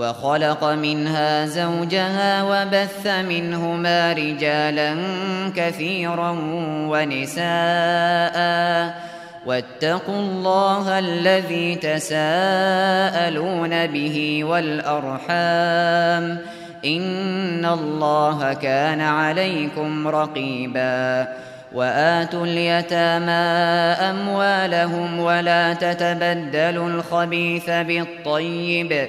وخلق منها زوجها وبث منهما رجالا كثيرا ونساء. واتقوا الله الذي تساءلون به والأرحام. إن الله كان عليكم رقيبا. وآتوا اليتامى أموالهم ولا تتبدلوا الخبيث بالطيب.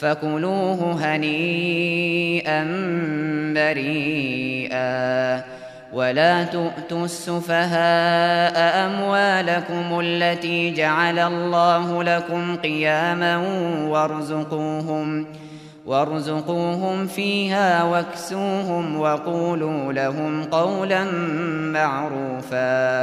فكلوه هنيئا مريئا ولا تؤتوا السفهاء أموالكم التي جعل الله لكم قياما وارزقوهم وارزقوهم فيها واكسوهم وقولوا لهم قولا معروفا.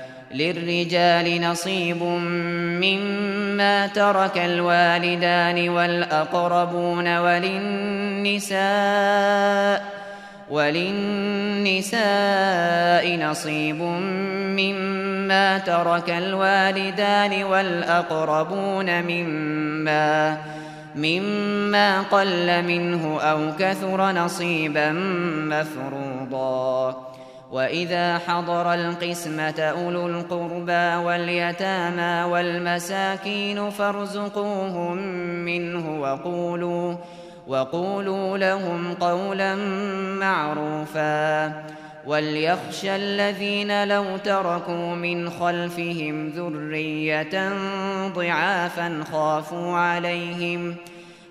للرجال نصيب مما ترك الوالدان والأقربون وللنساء وللنساء نصيب مما ترك الوالدان والأقربون مما مما قل منه أو كثر نصيبا مفروضا وإذا حضر القسمة أولو القربى واليتامى والمساكين فارزقوهم منه وقولوا وقولوا لهم قولا معروفا وليخشى الذين لو تركوا من خلفهم ذرية ضعافا خافوا عليهم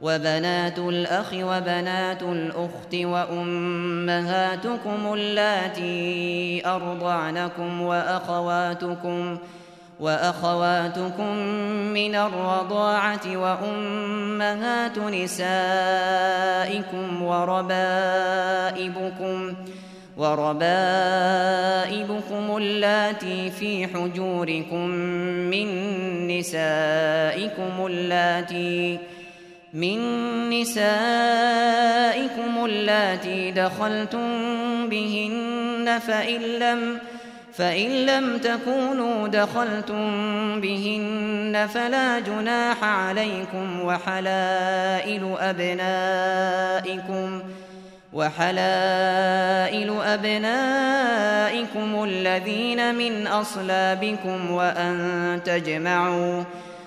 وبنات الأخ وبنات الأخت وأمهاتكم اللاتي أرضعنكم وأخواتكم وأخواتكم من الرضاعة وأمهات نسائكم وربائبكم وربائبكم اللاتي في حجوركم من نسائكم اللاتي من نسائكم اللاتي دخلتم بهن فإن لم فإن لم تكونوا دخلتم بهن فلا جناح عليكم وحلائل أبنائكم وحلائل أبنائكم الذين من أصلابكم وأن تجمعوا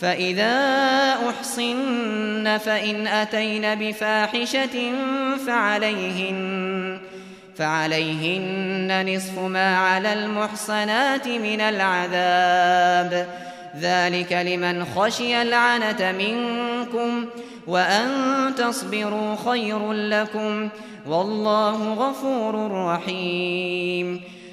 فإذا أحصن فإن أتين بفاحشة فعليهن فعليهن نصف ما على المحصنات من العذاب. ذلك لمن خشي العنة منكم وأن تصبروا خير لكم. والله غفور رحيم.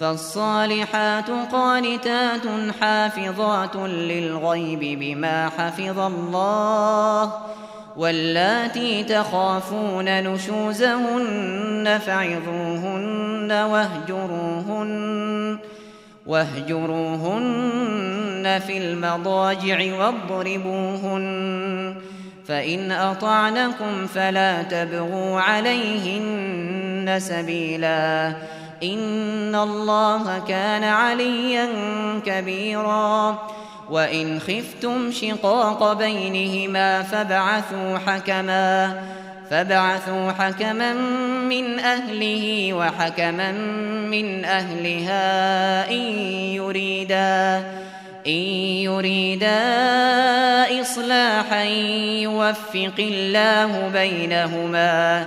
فالصالحات قانتات حافظات للغيب بما حفظ الله واللاتي تخافون نشوزهن فعظوهن واهجروهن واهجروهن في المضاجع واضربوهن فإن أطعنكم فلا تبغوا عليهن سبيلا إن الله كان عليا كبيراً. وإن خفتم شقاق بينهما فابعثوا حكما فابعثوا حكما من أهله وحكما من أهلها إن يريدا إن يريدا إصلاحا يوفق الله بينهما.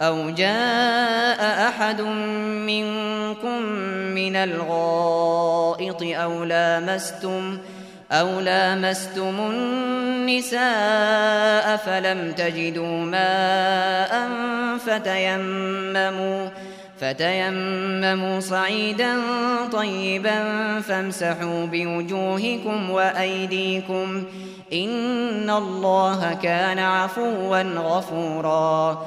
أو جاء أحد منكم من الغائط أو لامستم أو لامستم النساء فلم تجدوا ماء فتيمموا فتيمموا صعيدا طيبا فامسحوا بوجوهكم وأيديكم إن الله كان عفوا غفورا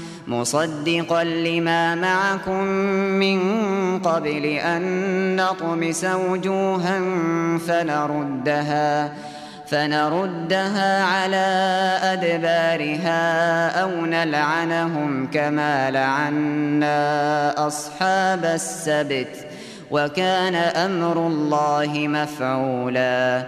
مصدقا لما معكم من قبل أن نطمس وجوها فنردها فنردها على أدبارها أو نلعنهم كما لعنا أصحاب السبت وكان أمر الله مفعولا.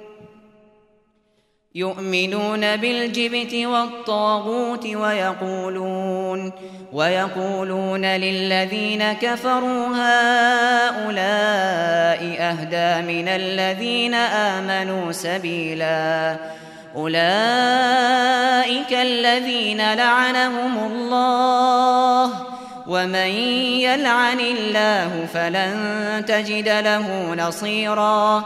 يؤمنون بالجبت والطاغوت ويقولون ويقولون للذين كفروا هؤلاء أهدى من الذين آمنوا سبيلا أولئك الذين لعنهم الله ومن يلعن الله فلن تجد له نصيراً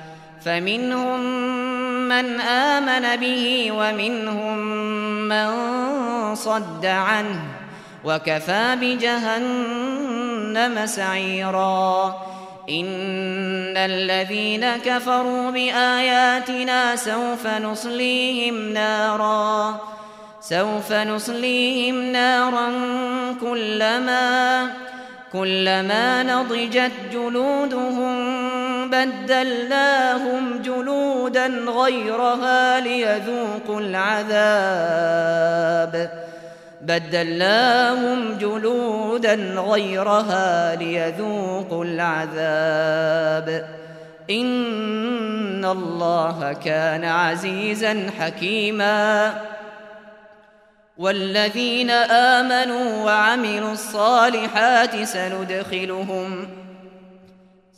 فمنهم من آمن به ومنهم من صد عنه وكفى بجهنم سعيراً. إن الذين كفروا بآياتنا سوف نصليهم نارا. سوف نصليهم نارا كلما كلما نضجت جلودهم بدلناهم جلودا غيرها ليذوقوا العذاب. بدلناهم جلودا غيرها ليذوقوا العذاب. إن الله كان عزيزا حكيما. والذين آمنوا وعملوا الصالحات سندخلهم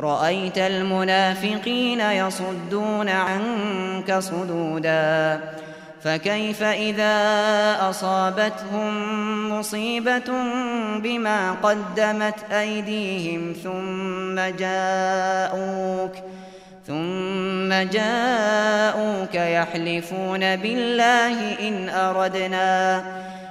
رأيت المنافقين يصدون عنك صدوداً فكيف إذا أصابتهم مصيبة بما قدمت أيديهم ثم جاءوك ثم جاءوك يحلفون بالله إن أردنا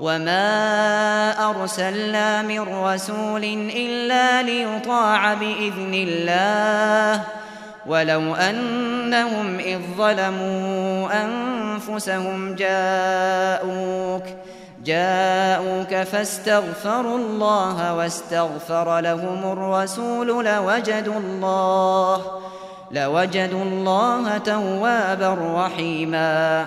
وما أرسلنا من رسول إلا ليطاع بإذن الله ولو أنهم إذ ظلموا أنفسهم جاءوك جاءوك فاستغفروا الله واستغفر لهم الرسول لوجدوا الله لوجدوا الله توابا رحيما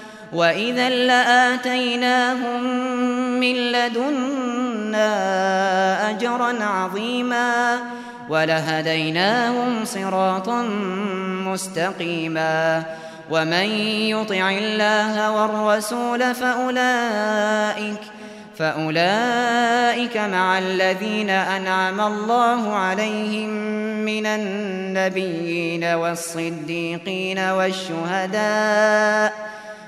وإذا لآتيناهم من لدنا أجرا عظيما ولهديناهم صراطا مستقيما ومن يطع الله والرسول فأولئك فأولئك مع الذين أنعم الله عليهم من النبيين والصديقين والشهداء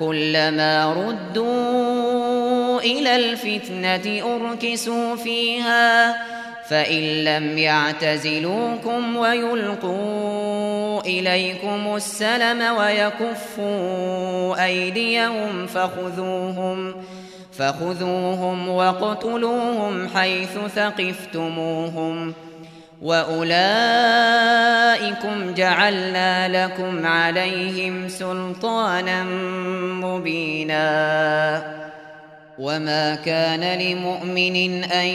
كلما ردوا إلى الفتنة أركسوا فيها فإن لم يعتزلوكم ويلقوا إليكم السلم ويكفوا أيديهم فخذوهم فخذوهم وقتلوهم حيث ثقفتموهم. وأولئكم جعلنا لكم عليهم سلطانا مبينا وما كان لمؤمن أن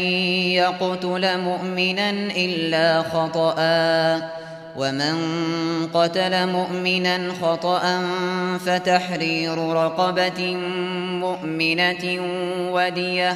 يقتل مؤمنا إلا خطأ ومن قتل مؤمنا خطأ فتحرير رقبة مؤمنة وديه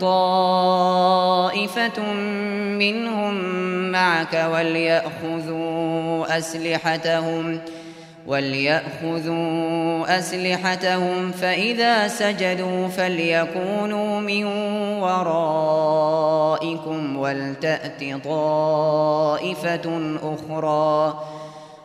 طائفة منهم معك وليأخذوا أسلحتهم وليأخذوا أسلحتهم فإذا سجدوا فليكونوا من ورائكم ولتأت طائفة أخرى.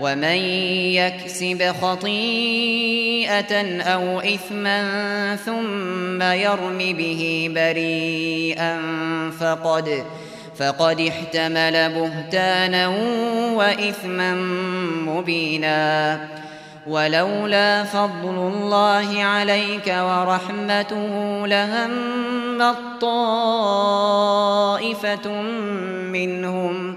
ومن يكسب خطيئة أو إثما ثم يرم به بريئا فقد فقد احتمل بهتانا وإثما مبينا. ولولا فضل الله عليك ورحمته لهم الطائفة منهم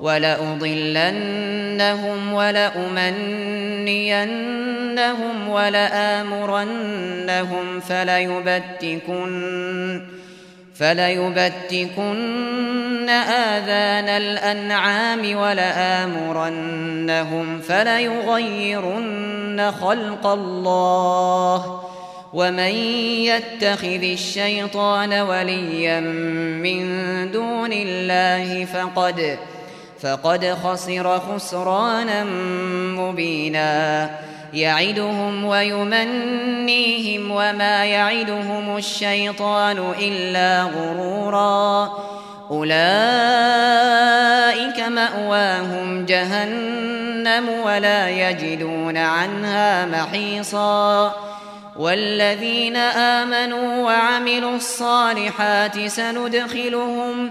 ولأضلنهم ولأمنينهم ولآمرنهم فليبتكن فليبتكن آذان الأنعام ولآمرنهم فليغيرن خلق الله ومن يتخذ الشيطان وليا من دون الله فقد فقد خسر خسرانا مبينا. يعدهم ويمنيهم وما يعدهم الشيطان إلا غرورا. أولئك مأواهم جهنم ولا يجدون عنها محيصا. والذين آمنوا وعملوا الصالحات سندخلهم سندخلهم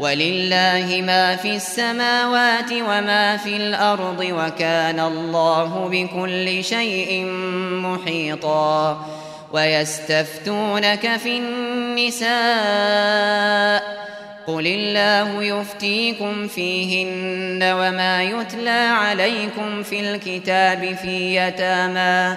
ولله ما في السماوات وما في الأرض وكان الله بكل شيء محيطا ويستفتونك في النساء قل الله يفتيكم فيهن وما يتلى عليكم في الكتاب في يتامى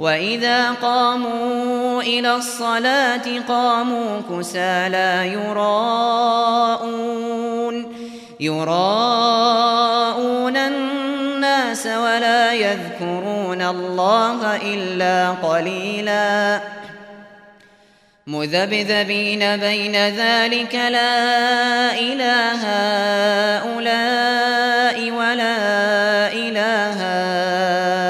وإذا قاموا إلى الصلاة قاموا كسالى يراءون يراءون الناس ولا يذكرون الله إلا قليلاً مذبذبين بين ذلك لا إله هؤلاء ولا إله هؤلاء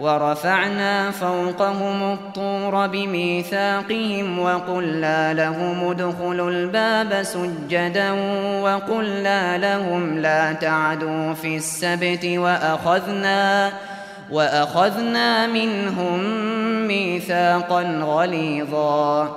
ورفعنا فوقهم الطور بميثاقهم وقلنا لهم ادخلوا الباب سجدا وقلنا لهم لا تعدوا في السبت وأخذنا وأخذنا منهم ميثاقا غليظا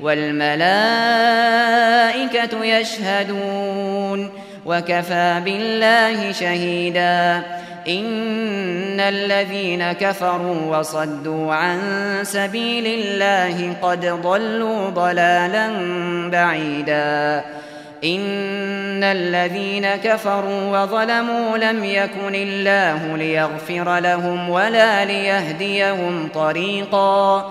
والملائكة يشهدون وكفى بالله شهيدا إن الذين كفروا وصدوا عن سبيل الله قد ضلوا ضلالا بعيدا إن الذين كفروا وظلموا لم يكن الله ليغفر لهم ولا ليهديهم طريقا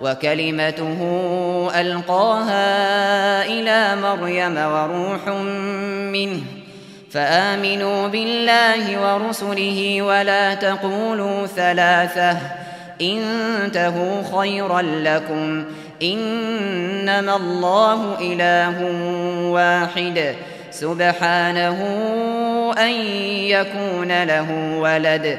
وكلمته ألقاها إلى مريم وروح منه. فآمنوا بالله ورسله ولا تقولوا ثلاثة. انتهوا خيرا لكم. إنما الله إله واحد. سبحانه أن يكون له ولد.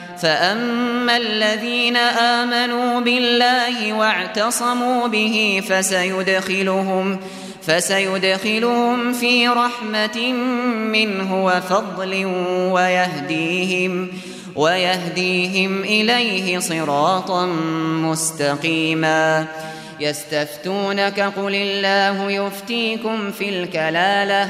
فأما الذين آمنوا بالله واعتصموا به فسيدخلهم فسيدخلهم في رحمة منه وفضل ويهديهم ويهديهم إليه صراطا مستقيما يستفتونك قل الله يفتيكم في الكلالة